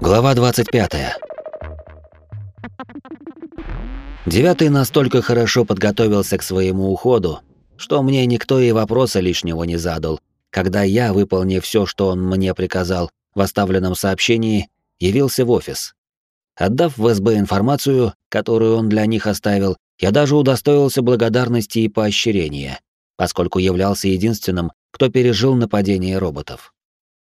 Глава 25. Девятый настолько хорошо подготовился к своему уходу, что мне никто и вопроса лишнего не задал, когда я, выполнив все, что он мне приказал в оставленном сообщении, явился в офис. Отдав в СБ информацию, которую он для них оставил, я даже удостоился благодарности и поощрения, поскольку являлся единственным, кто пережил нападение роботов.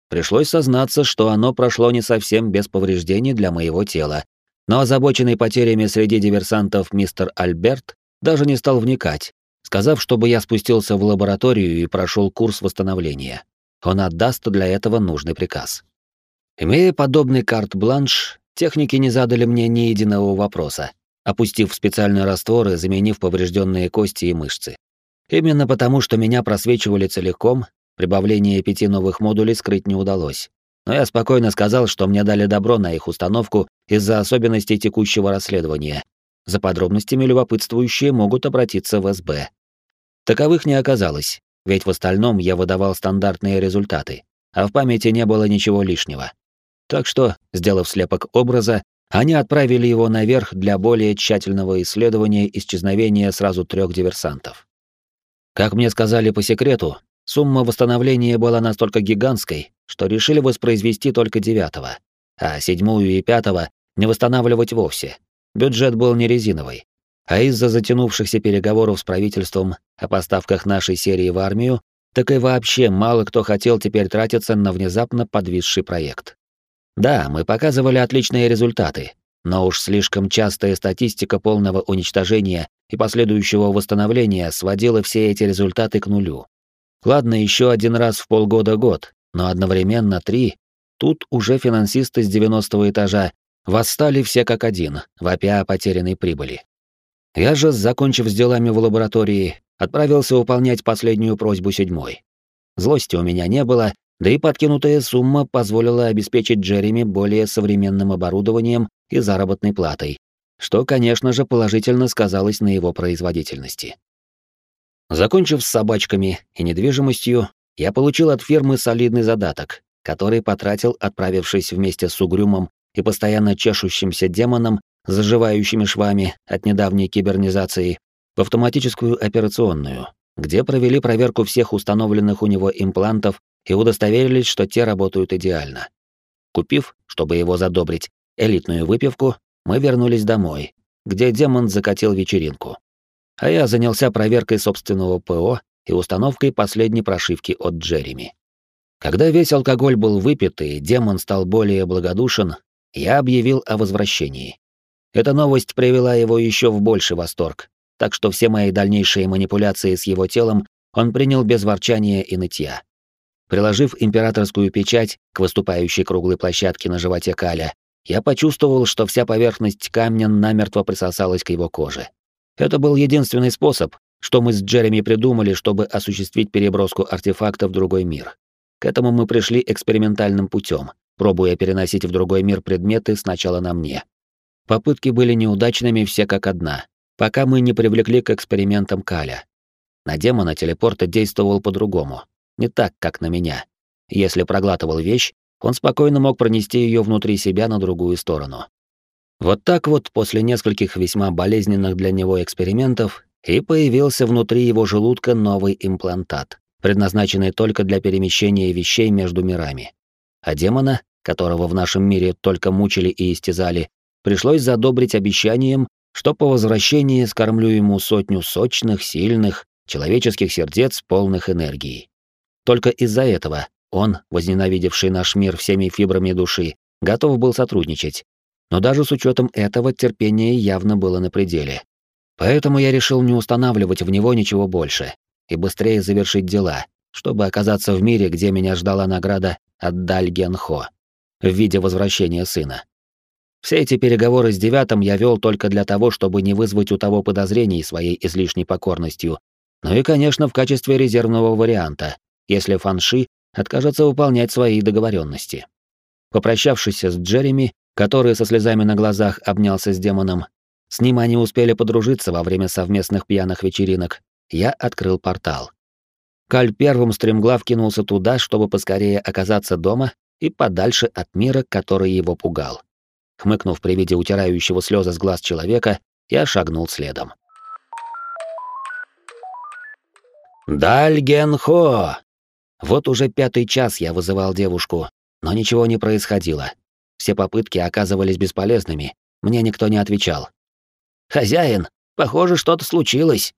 Пришлось сознаться, что оно прошло не совсем без повреждений для моего тела, но озабоченный потерями среди диверсантов мистер Альберт даже не стал вникать, сказав, чтобы я спустился в лабораторию и прошел курс восстановления. Он отдаст для этого нужный приказ. Имея подобный карт-бланш, техники не задали мне ни единого вопроса, опустив специальные растворы, заменив поврежденные кости и мышцы. Именно потому, что меня просвечивали целиком, прибавление пяти новых модулей скрыть не удалось. Но я спокойно сказал, что мне дали добро на их установку из-за особенностей текущего расследования. За подробностями любопытствующие могут обратиться в СБ. Таковых не оказалось, ведь в остальном я выдавал стандартные результаты, а в памяти не было ничего лишнего. Так что, сделав слепок образа, они отправили его наверх для более тщательного исследования исчезновения сразу трех диверсантов. Как мне сказали по секрету, сумма восстановления была настолько гигантской, что решили воспроизвести только девятого, а седьмую и пятого не восстанавливать вовсе. Бюджет был не резиновый. А из-за затянувшихся переговоров с правительством о поставках нашей серии в армию, так и вообще мало кто хотел теперь тратиться на внезапно подвисший проект. Да, мы показывали отличные результаты, но уж слишком частая статистика полного уничтожения и последующего восстановления сводила все эти результаты к нулю. Ладно, еще один раз в полгода-год, но одновременно три. Тут уже финансисты с 90 этажа восстали все как один, вопя о потерянной прибыли. Я же, закончив с делами в лаборатории, отправился выполнять последнюю просьбу седьмой. Злости у меня не было, да и подкинутая сумма позволила обеспечить Джереми более современным оборудованием и заработной платой, что, конечно же, положительно сказалось на его производительности. Закончив с собачками и недвижимостью, я получил от фирмы солидный задаток, который потратил, отправившись вместе с угрюмом и постоянно чешущимся демоном, заживающими швами от недавней кибернизации, в автоматическую операционную, где провели проверку всех установленных у него имплантов и удостоверились, что те работают идеально. Купив, чтобы его задобрить, элитную выпивку, мы вернулись домой, где демон закатил вечеринку. А я занялся проверкой собственного ПО и установкой последней прошивки от Джереми. Когда весь алкоголь был выпит и демон стал более благодушен, я объявил о возвращении. Эта новость привела его еще в больший восторг, так что все мои дальнейшие манипуляции с его телом он принял без ворчания и нытья. Приложив императорскую печать к выступающей круглой площадке на животе Каля, я почувствовал, что вся поверхность камня намертво присосалась к его коже. Это был единственный способ, что мы с Джереми придумали, чтобы осуществить переброску артефакта в другой мир. К этому мы пришли экспериментальным путем, пробуя переносить в другой мир предметы сначала на мне. Попытки были неудачными все как одна, пока мы не привлекли к экспериментам Каля. На демона телепорта действовал по-другому, не так, как на меня. Если проглатывал вещь, он спокойно мог пронести ее внутри себя на другую сторону. Вот так вот после нескольких весьма болезненных для него экспериментов и появился внутри его желудка новый имплантат, предназначенный только для перемещения вещей между мирами. А демона, которого в нашем мире только мучили и истязали, пришлось задобрить обещанием, что по возвращении скормлю ему сотню сочных, сильных, человеческих сердец, полных энергии. Только из-за этого он, возненавидевший наш мир всеми фибрами души, готов был сотрудничать. Но даже с учетом этого терпение явно было на пределе. Поэтому я решил не устанавливать в него ничего больше и быстрее завершить дела, чтобы оказаться в мире, где меня ждала награда от Дальгенхо в виде возвращения сына. Все эти переговоры с девятым я вел только для того, чтобы не вызвать у того подозрений своей излишней покорностью, ну и, конечно, в качестве резервного варианта, если Фанши откажется выполнять свои договоренности. Попрощавшись с Джереми, который со слезами на глазах обнялся с демоном, с ним они успели подружиться во время совместных пьяных вечеринок. Я открыл портал. Каль первым стремглав кинулся туда, чтобы поскорее оказаться дома и подальше от мира, который его пугал. Хмыкнув при виде утирающего слезы с глаз человека, я шагнул следом. «Дальгенхо!» Вот уже пятый час я вызывал девушку, но ничего не происходило. Все попытки оказывались бесполезными, мне никто не отвечал. «Хозяин, похоже, что-то случилось!»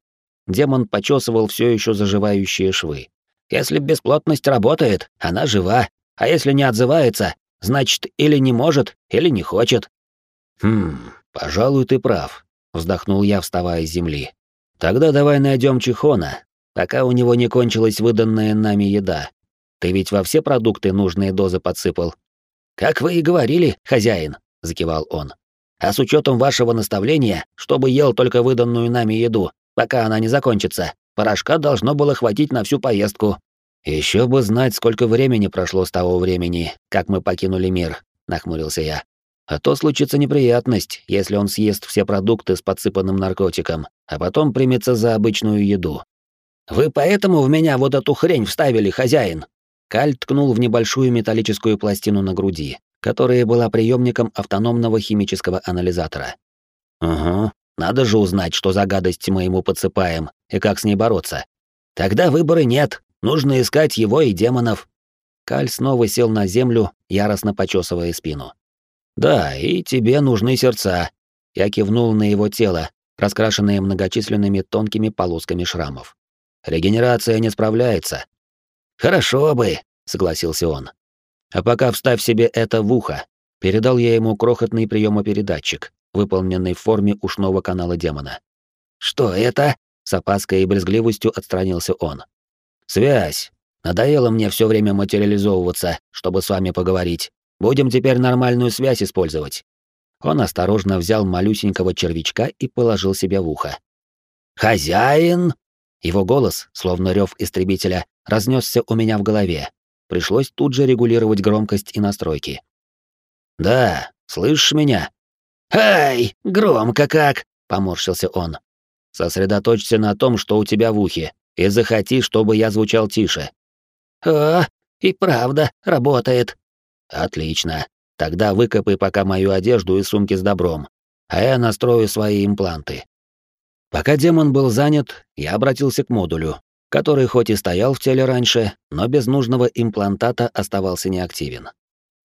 Демон почесывал все еще заживающие швы. «Если бесплотность работает, она жива, а если не отзывается, значит, или не может, или не хочет». «Хм, пожалуй, ты прав», — вздохнул я, вставая с земли. «Тогда давай найдем Чихона, пока у него не кончилась выданная нами еда. Ты ведь во все продукты нужные дозы подсыпал. Как вы и говорили, хозяин, закивал он. А с учетом вашего наставления, чтобы ел только выданную нами еду, пока она не закончится, порошка должно было хватить на всю поездку. Еще бы знать, сколько времени прошло с того времени, как мы покинули мир, нахмурился я. А то случится неприятность, если он съест все продукты с подсыпанным наркотиком, а потом примется за обычную еду. «Вы поэтому в меня вот эту хрень вставили, хозяин?» Каль ткнул в небольшую металлическую пластину на груди, которая была приемником автономного химического анализатора. «Угу, надо же узнать, что за гадость мы ему подсыпаем и как с ней бороться. Тогда выбора нет, нужно искать его и демонов». Каль снова сел на землю, яростно почесывая спину. «Да, и тебе нужны сердца». Я кивнул на его тело, раскрашенное многочисленными тонкими полосками шрамов. Регенерация не справляется. Хорошо бы, согласился он. А пока вставь себе это в ухо. Передал я ему крохотный приемопередатчик, выполненный в форме ушного канала демона. Что это? С опаской и брезгливостью отстранился он. Связь. Надоело мне все время материализовываться, чтобы с вами поговорить. Будем теперь нормальную связь использовать. Он осторожно взял малюсенького червячка и положил себе в ухо. «Хозяин!» Его голос, словно рев истребителя, разнесся у меня в голове. Пришлось тут же регулировать громкость и настройки. «Да, слышишь меня?» «Ай, громко как!» — поморщился он. «Сосредоточься на том, что у тебя в ухе, и захоти, чтобы я звучал тише». «О, и правда, работает». «Отлично. Тогда выкопай пока мою одежду и сумки с добром, а я настрою свои импланты. Пока демон был занят, я обратился к модулю, который хоть и стоял в теле раньше, но без нужного имплантата оставался неактивен.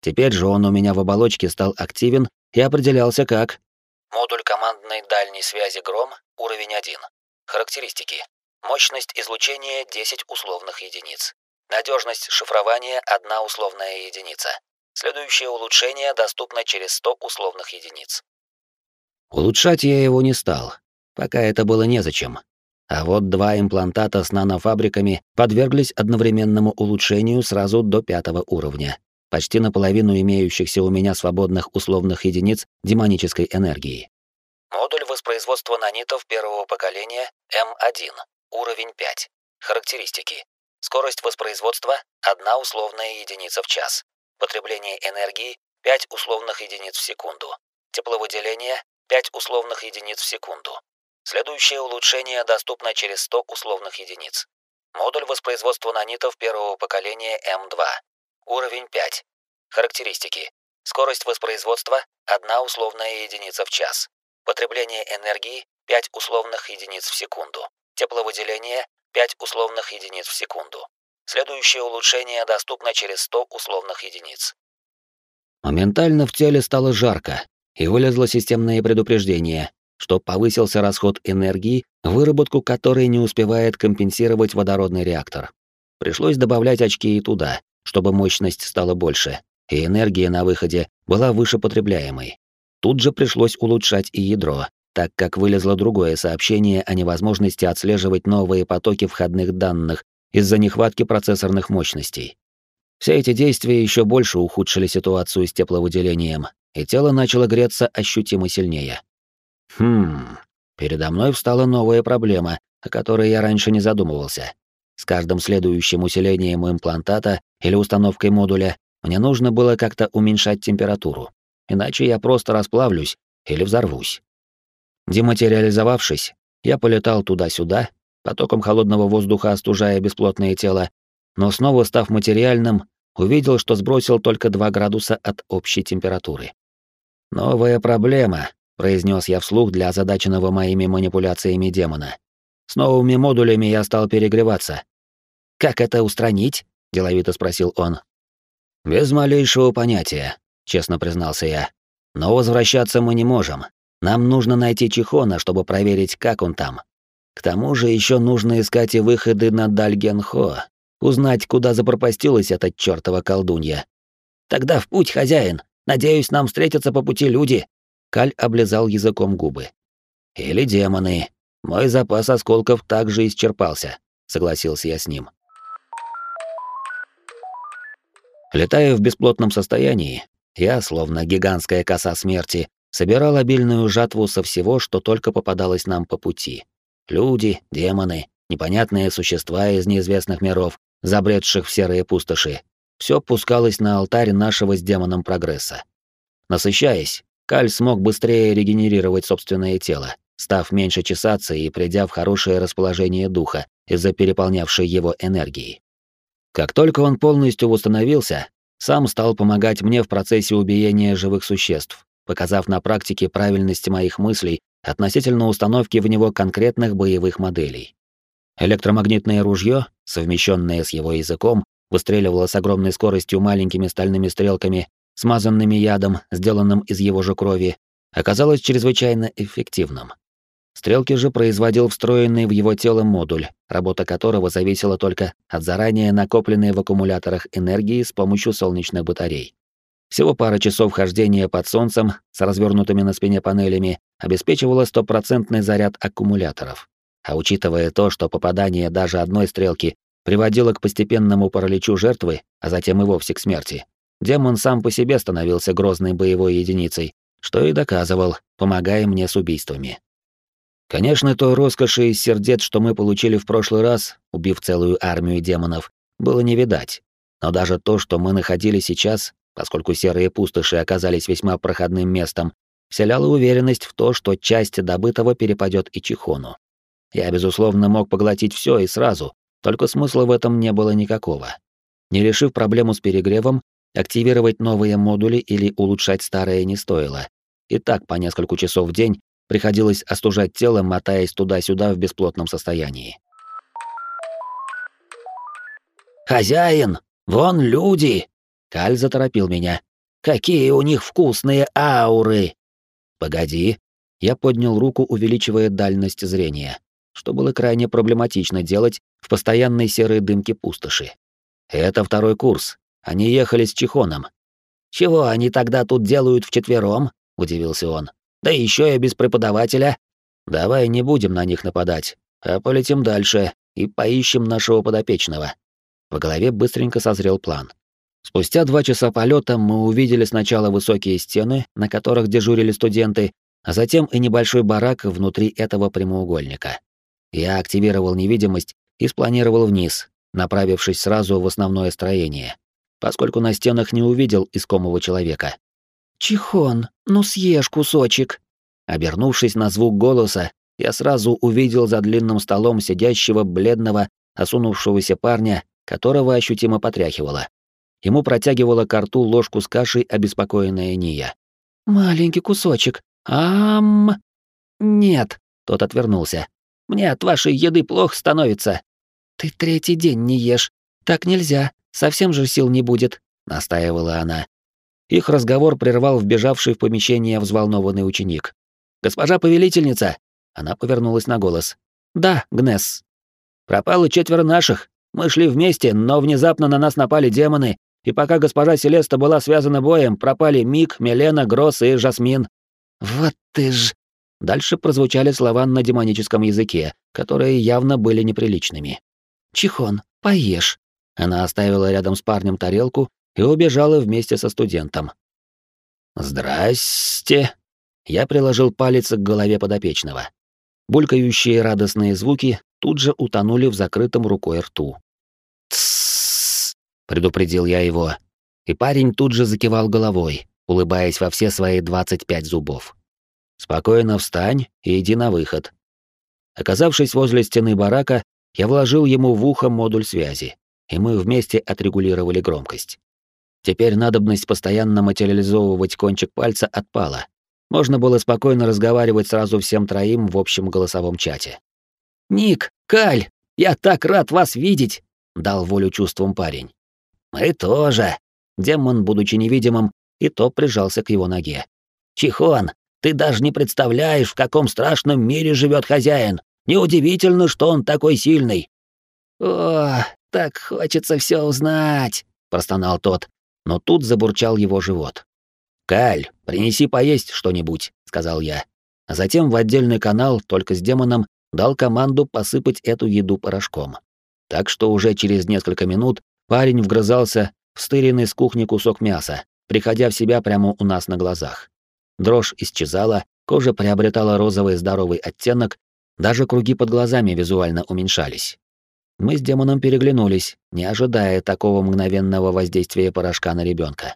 Теперь же он у меня в оболочке стал активен и определялся как Модуль командной дальней связи Гром, уровень 1. Характеристики. Мощность излучения 10 условных единиц. Надежность шифрования 1 условная единица. Следующее улучшение доступно через 100 условных единиц. Улучшать я его не стал, Пока это было незачем. А вот два имплантата с нанофабриками подверглись одновременному улучшению сразу до пятого уровня, почти наполовину имеющихся у меня свободных условных единиц демонической энергии. Модуль воспроизводства нанитов первого поколения М1, уровень 5. Характеристики. Скорость воспроизводства – одна условная единица в час. Потребление энергии – 5 условных единиц в секунду. Тепловыделение – 5 условных единиц в секунду. Следующее улучшение доступно через 100 условных единиц. Модуль воспроизводства нанитов первого поколения М2. Уровень 5. Характеристики. Скорость воспроизводства – 1 условная единица в час. Потребление энергии – 5 условных единиц в секунду. Тепловыделение – 5 условных единиц в секунду. Следующее улучшение доступно через 100 условных единиц. Моментально в теле стало жарко, и вылезло системное предупреждение, что повысился расход энергии, выработку которой не успевает компенсировать водородный реактор. Пришлось добавлять очки и туда, чтобы мощность стала больше, и энергия на выходе была выше потребляемой. Тут же пришлось улучшать и ядро, так как вылезло другое сообщение о невозможности отслеживать новые потоки входных данных из-за нехватки процессорных мощностей. Все эти действия еще больше ухудшили ситуацию с тепловыделением, и тело начало греться ощутимо сильнее. Хм, передо мной встала новая проблема, о которой я раньше не задумывался. С каждым следующим усилением имплантата или установкой модуля мне нужно было как-то уменьшать температуру, иначе я просто расплавлюсь или взорвусь. Дематериализовавшись, я полетал туда-сюда, потоком холодного воздуха остужая бесплотное тело, но снова став материальным, увидел, что сбросил только 2 градуса от общей температуры. «Новая проблема», — произнес я вслух для озадаченного моими манипуляциями демона. «С новыми модулями я стал перегреваться». «Как это устранить?» — деловито спросил он. «Без малейшего понятия», — честно признался я. «Но возвращаться мы не можем. Нам нужно найти Чихона, чтобы проверить, как он там. К тому же еще нужно искать и выходы на Дальгенхо, узнать, куда запропастилась эта чёртова колдунья. Тогда в путь, хозяин. Надеюсь, нам встретятся по пути люди. Каль облизал языком губы. Или демоны. Мой запас осколков также исчерпался, согласился я с ним. Летая в бесплотном состоянии, я, словно гигантская коса смерти, собирал обильную жатву со всего, что только попадалось нам по пути. Люди, демоны, непонятные существа из неизвестных миров, забредших в серые пустоши. Все пускалось на алтарь нашего с демоном прогресса. Насыщаясь, Каль смог быстрее регенерировать собственное тело, став меньше чесаться и придя в хорошее расположение духа из-за переполнявшей его энергии. Как только он полностью восстановился, сам стал помогать мне в процессе убиения живых существ, показав на практике правильность моих мыслей относительно установки в него конкретных боевых моделей. Электромагнитное ружье, совмещенное с его языком, выстреливало с огромной скоростью маленькими стальными стрелками, смазанными ядом, сделанным из его же крови, оказалось чрезвычайно эффективным. Стрелки же производил встроенный в его тело модуль, работа которого зависела только от заранее накопленной в аккумуляторах энергии с помощью солнечных батарей. Всего пара часов хождения под солнцем с развернутыми на спине панелями обеспечивала стопроцентный заряд аккумуляторов. А учитывая то, что попадание даже одной стрелки приводило к постепенному параличу жертвы, а затем и вовсе к смерти, демон сам по себе становился грозной боевой единицей, что и доказывал, помогая мне с убийствами. Конечно, той роскоши из сердец, что мы получили в прошлый раз, убив целую армию демонов, было не видать. Но даже то, что мы находили сейчас, поскольку серые пустоши оказались весьма проходным местом, вселяла уверенность в то, что часть добытого перепадет и Чихону. Я, безусловно, мог поглотить все и сразу, только смысла в этом не было никакого. Не решив проблему с перегревом, активировать новые модули или улучшать старые не стоило. И так по несколько часов в день приходилось остужать тело, мотаясь туда-сюда в бесплотном состоянии. «Хозяин, вон люди!» Каль заторопил меня. «Какие у них вкусные ауры!» «Погоди». Я поднял руку, увеличивая дальность зрения, что было крайне проблематично делать в постоянной серой дымке пустоши. «Это второй курс. Они ехали с Чихоном». «Чего они тогда тут делают вчетвером?» — удивился он. «Да еще и без преподавателя». «Давай не будем на них нападать, а полетим дальше и поищем нашего подопечного». В голове быстренько созрел план. Спустя два часа полета мы увидели сначала высокие стены, на которых дежурили студенты, а затем и небольшой барак внутри этого прямоугольника. Я активировал невидимость и спланировал вниз, направившись сразу в основное строение, поскольку на стенах не увидел искомого человека. «Чихон, ну съешь кусочек!» Обернувшись на звук голоса, я сразу увидел за длинным столом сидящего бледного, осунувшегося парня, которого ощутимо потряхивало. Ему протягивала к рту ложку с кашей обеспокоенная Ния. «Маленький кусочек. Ам...» «Нет», — тот отвернулся. «Мне от вашей еды плохо становится». «Ты третий день не ешь. Так нельзя. Совсем же сил не будет», — настаивала она. Их разговор прервал вбежавший в помещение взволнованный ученик. «Госпожа повелительница!» Она повернулась на голос. «Да, Гнесс. Пропало четверо наших. Мы шли вместе, но внезапно на нас напали демоны и пока госпожа Селеста была связана боем, пропали Мик, Мелена, Гросс и Жасмин. Вот ты ж... Дальше прозвучали слова на демоническом языке, которые явно были неприличными. «Чихон, поешь». Она оставила рядом с парнем тарелку и убежала вместе со студентом. «Здрасте!» Я приложил палец к голове подопечного. Булькающие радостные звуки тут же утонули в закрытом рукой рту. — предупредил я его. И парень тут же закивал головой, улыбаясь во все свои 25 зубов. «Спокойно встань и иди на выход». Оказавшись возле стены барака, я вложил ему в ухо модуль связи, и мы вместе отрегулировали громкость. Теперь надобность постоянно материализовывать кончик пальца отпала. Можно было спокойно разговаривать сразу всем троим в общем голосовом чате. «Ник, Каль, я так рад вас видеть!» — дал волю чувствам парень. «Мы тоже!» Демон, будучи невидимым, и то прижался к его ноге. «Чихон, ты даже не представляешь, в каком страшном мире живет хозяин. Неудивительно, что он такой сильный». «О, так хочется все узнать», — простонал тот, но тут забурчал его живот. «Каль, принеси поесть что-нибудь», — сказал я. А затем в отдельный канал, только с демоном, дал команду посыпать эту еду порошком. Так что уже через несколько минут парень вгрызался в стыренный с кухни кусок мяса, приходя в себя прямо у нас на глазах. Дрожь исчезала, кожа приобретала розовый здоровый оттенок, даже круги под глазами визуально уменьшались. Мы с демоном переглянулись, не ожидая такого мгновенного воздействия порошка на ребенка.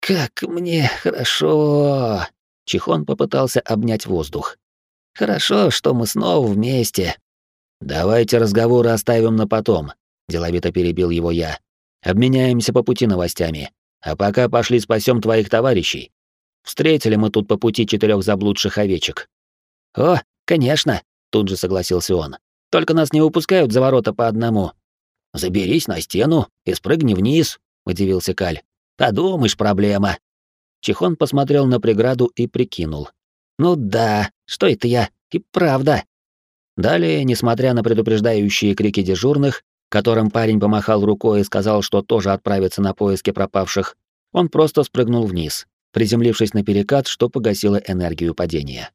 «Как мне хорошо!» Чихон попытался обнять воздух. «Хорошо, что мы снова вместе». «Давайте разговоры оставим на потом», — деловито перебил его я. «Обменяемся по пути новостями. А пока пошли спасем твоих товарищей. Встретили мы тут по пути четырех заблудших овечек». «О, конечно», — тут же согласился он. Только нас не выпускают за ворота по одному. Заберись на стену и спрыгни вниз, удивился Каль. Подумаешь, проблема. Чихон посмотрел на преграду и прикинул. Ну да, что это я? И правда. Далее, несмотря на предупреждающие крики дежурных, которым парень помахал рукой и сказал, что тоже отправится на поиски пропавших, он просто спрыгнул вниз, приземлившись на перекат, что погасило энергию падения.